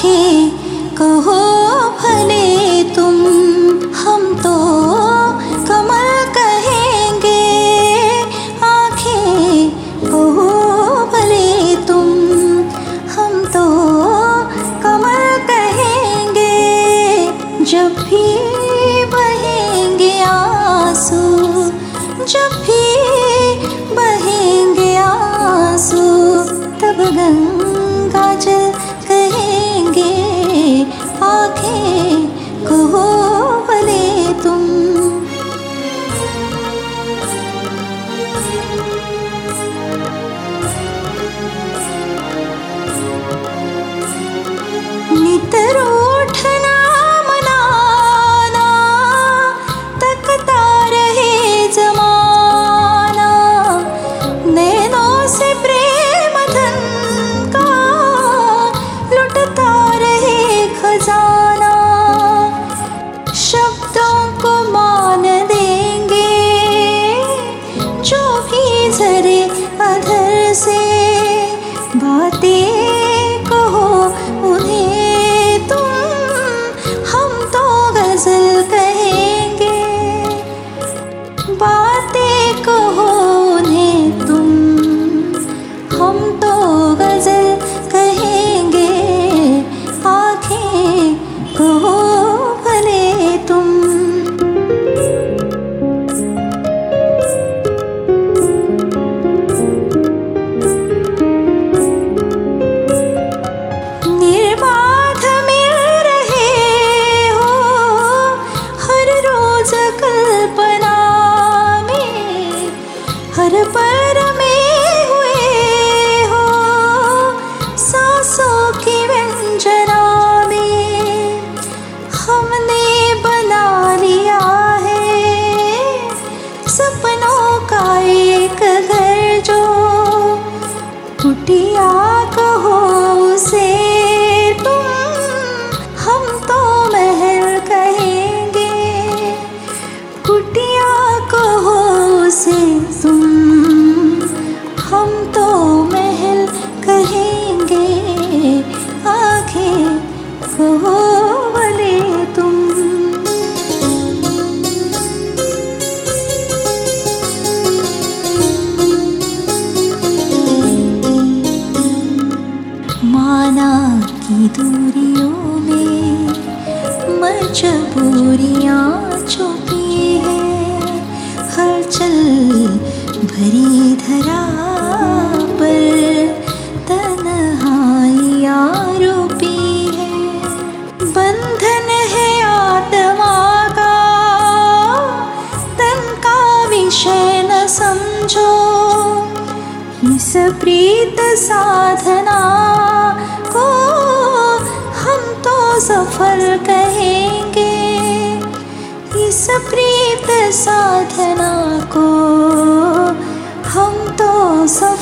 आँखें कहो भले तुम, हम तो कमल कहेंगे। आँखें कहो भले तुम, हम तो कमल कहेंगे। जब भी बहेंगे आँसू, जब भी बहेंगे आँसू, तब गंगा Tia. मजबूरियाँ छुपी है, हलचल भरी धरा पर तन्हाइयाँ रूपी है। बंधन है आत्मा का, तन का विषय न समझो। इस प्रीत साधना को तो सफल कहेंगे इस प्रीत साधना को। हम तो सफल